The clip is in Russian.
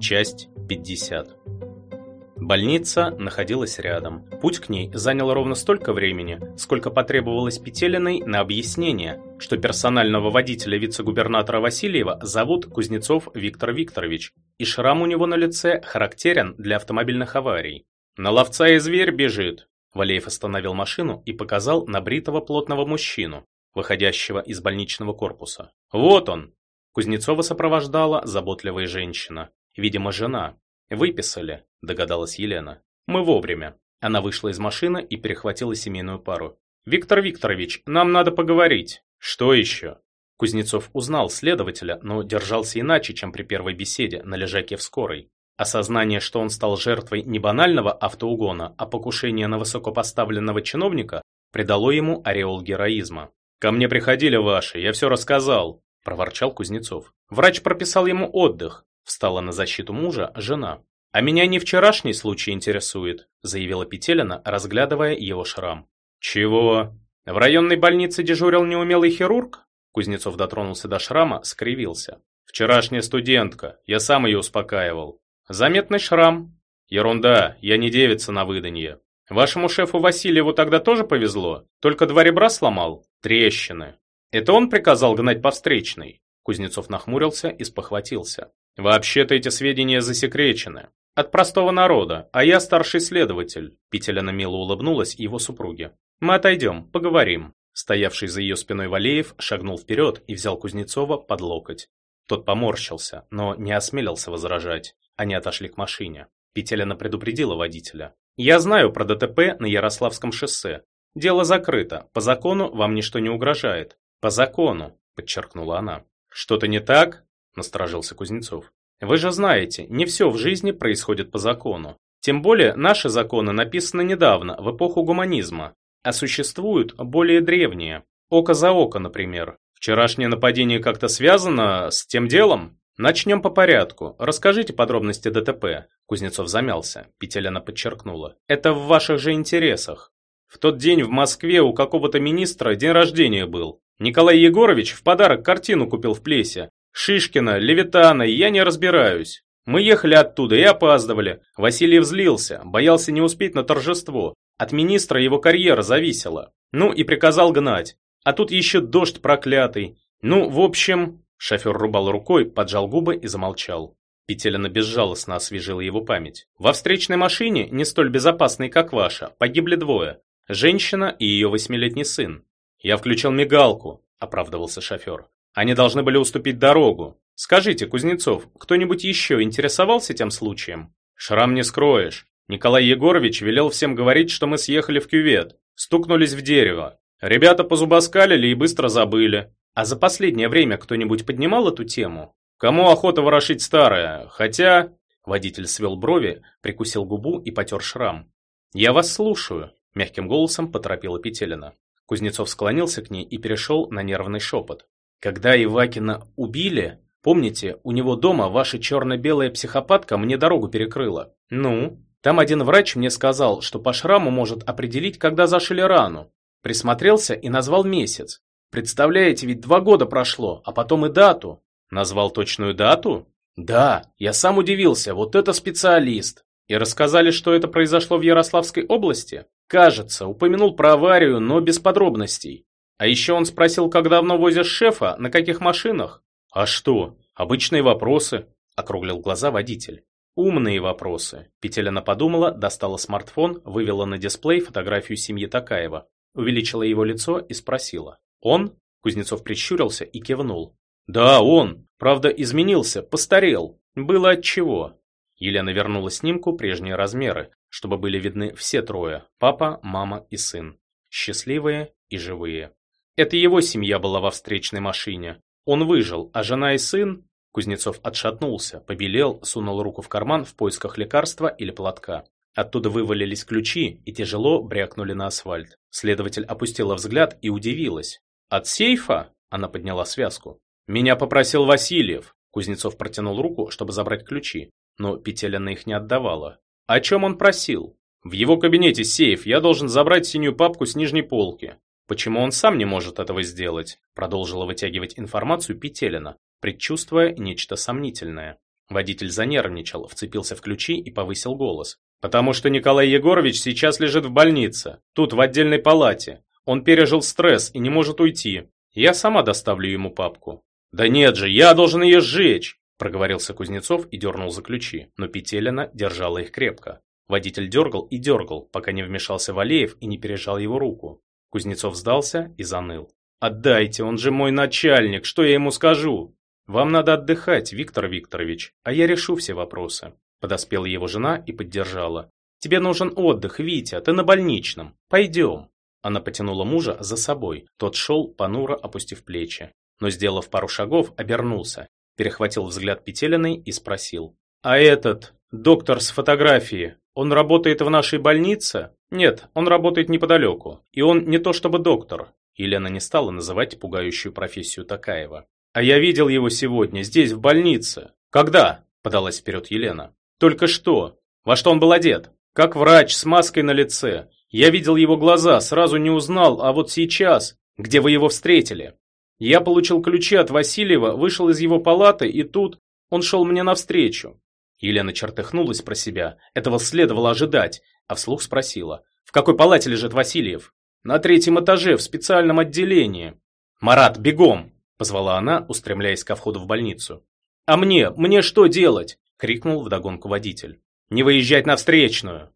Часть 50. Больница находилась рядом. Путь к ней занял ровно столько времени, сколько потребовалось Петелиной на объяснение, что персонального водителя вице-губернатора Васильева зовут Кузнецов Виктор Викторович, и шрам у него на лице характерен для автомобильных аварий. «На ловца и зверь бежит!» Валеев остановил машину и показал на бритого плотного мужчину, выходящего из больничного корпуса. «Вот он!» Кузнецова сопровождала заботливая женщина, видимо, жена. «Выписали», догадалась Елена. «Мы вовремя». Она вышла из машины и перехватила семейную пару. «Виктор Викторович, нам надо поговорить». «Что еще?» Кузнецов узнал следователя, но держался иначе, чем при первой беседе на лежаке в скорой. Осознание, что он стал жертвой не банального автоугона, а покушения на высокопоставленного чиновника, придало ему ореол героизма. «Ко мне приходили ваши, я все рассказал», – проворчал Кузнецов. «Врач прописал ему отдых», – встала на защиту мужа жена. «А меня не вчерашний случай интересует», – заявила Петелина, разглядывая его шрам. «Чего? В районной больнице дежурил неумелый хирург?» Кузнецов дотронулся до шрама, скривился. «Вчерашняя студентка, я сам ее успокаивал. Заметный шрам. Ерунда, я не девица на выданье. Вашему шефу Васильеву тогда тоже повезло, только два ребра сломал, трещины. Это он приказал гнать по встречной?» Кузнецов нахмурился и спохватился. «Вообще-то эти сведения засекречены. От простого народа, а я старший следователь», Петеляна мило улыбнулась его супруге. «Мы отойдем, поговорим». Стоявший за ее спиной Валеев шагнул вперед и взял Кузнецова под локоть. Тот поморщился, но не осмелился возражать. Они отошли к машине. Петеляна предупредила водителя. «Я знаю про ДТП на Ярославском шоссе. Дело закрыто. По закону вам ничто не угрожает». «По закону», – подчеркнула она. «Что-то не так?» – насторожился Кузнецов. Вы же знаете, не все в жизни происходит по закону. Тем более наши законы написаны недавно, в эпоху гуманизма, а существуют более древние. Око за око, например. Вчерашнее нападение как-то связано с тем делом? Начнем по порядку. Расскажите подробности ДТП. Кузнецов замялся. Петеляна подчеркнула. Это в ваших же интересах. В тот день в Москве у какого-то министра день рождения был. Николай Егорович в подарок картину купил в Плесе. Шишкина, Левитана, я не разбираюсь. Мы ехали оттуда и опаздывали. Василий взлился, боялся не успеть на торжество. От министра его карьера зависела. Ну и приказал гнать. А тут еще дождь проклятый. Ну, в общем... Шофер рубал рукой, поджал губы и замолчал. Петелина безжалостно освежила его память. Во встречной машине, не столь безопасной, как ваша, погибли двое. Женщина и ее восьмилетний сын. Я включил мигалку, оправдывался шофер. Они должны были уступить дорогу. Скажите, Кузнецов, кто-нибудь еще интересовался тем случаем? Шрам не скроешь. Николай Егорович велел всем говорить, что мы съехали в кювет. Стукнулись в дерево. Ребята позубоскалили и быстро забыли. А за последнее время кто-нибудь поднимал эту тему? Кому охота ворошить старое? Хотя... Водитель свел брови, прикусил губу и потер шрам. «Я вас слушаю», – мягким голосом поторопила Петелина. Кузнецов склонился к ней и перешел на нервный шепот. Когда Ивакина убили, помните, у него дома ваша черно-белая психопатка мне дорогу перекрыла. Ну, там один врач мне сказал, что по шраму может определить, когда зашили рану. Присмотрелся и назвал месяц. Представляете, ведь два года прошло, а потом и дату. Назвал точную дату? Да, я сам удивился, вот это специалист. И рассказали, что это произошло в Ярославской области? Кажется, упомянул про аварию, но без подробностей. А еще он спросил, как давно возишь шефа, на каких машинах. А что? Обычные вопросы, округлил глаза водитель. Умные вопросы. Петелина подумала, достала смартфон, вывела на дисплей фотографию семьи Такаева, увеличила его лицо и спросила. «Он?» Кузнецов прищурился и кивнул. «Да, он. Правда, изменился, постарел. Было от чего. Елена вернула снимку прежние размеры, чтобы были видны все трое – папа, мама и сын. Счастливые и живые. Это его семья была во встречной машине. Он выжил, а жена и сын... Кузнецов отшатнулся, побелел, сунул руку в карман в поисках лекарства или платка. Оттуда вывалились ключи и тяжело брякнули на асфальт. Следователь опустила взгляд и удивилась. «От сейфа?» – она подняла связку. «Меня попросил Васильев». Кузнецов протянул руку, чтобы забрать ключи, но Петелина их не отдавала. «О чем он просил?» «В его кабинете сейф, я должен забрать синюю папку с нижней полки. Почему он сам не может этого сделать? Продолжила вытягивать информацию Петелина, предчувствуя нечто сомнительное. Водитель занервничал, вцепился в ключи и повысил голос. «Потому что Николай Егорович сейчас лежит в больнице, тут в отдельной палате. Он пережил стресс и не может уйти. Я сама доставлю ему папку». «Да нет же, я должен ее сжечь!» проговорился Кузнецов и дернул за ключи, но Петелина держала их крепко. Водитель дергал и дергал, пока не вмешался Валеев и не пережал его руку. Кузнецов сдался и заныл. «Отдайте, он же мой начальник, что я ему скажу?» «Вам надо отдыхать, Виктор Викторович, а я решу все вопросы». Подоспела его жена и поддержала. «Тебе нужен отдых, Витя, ты на больничном. Пойдем». Она потянула мужа за собой. Тот шел, понуро опустив плечи. Но, сделав пару шагов, обернулся, перехватил взгляд Петелиной и спросил. «А этот, доктор с фотографии, он работает в нашей больнице?» «Нет, он работает неподалеку. И он не то чтобы доктор». Елена не стала называть пугающую профессию Такаева. А я видел его сегодня, здесь, в больнице. Когда? Подалась вперед Елена. Только что. Во что он был одет? Как врач, с маской на лице. Я видел его глаза, сразу не узнал, а вот сейчас, где вы его встретили? Я получил ключи от Васильева, вышел из его палаты, и тут он шел мне навстречу. Елена чертыхнулась про себя, этого следовало ожидать, а вслух спросила. В какой палате лежит Васильев? На третьем этаже, в специальном отделении. Марат, бегом! Позвала она, устремляясь ко входу в больницу. «А мне? Мне что делать?» — крикнул вдогонку водитель. «Не выезжать на встречную!»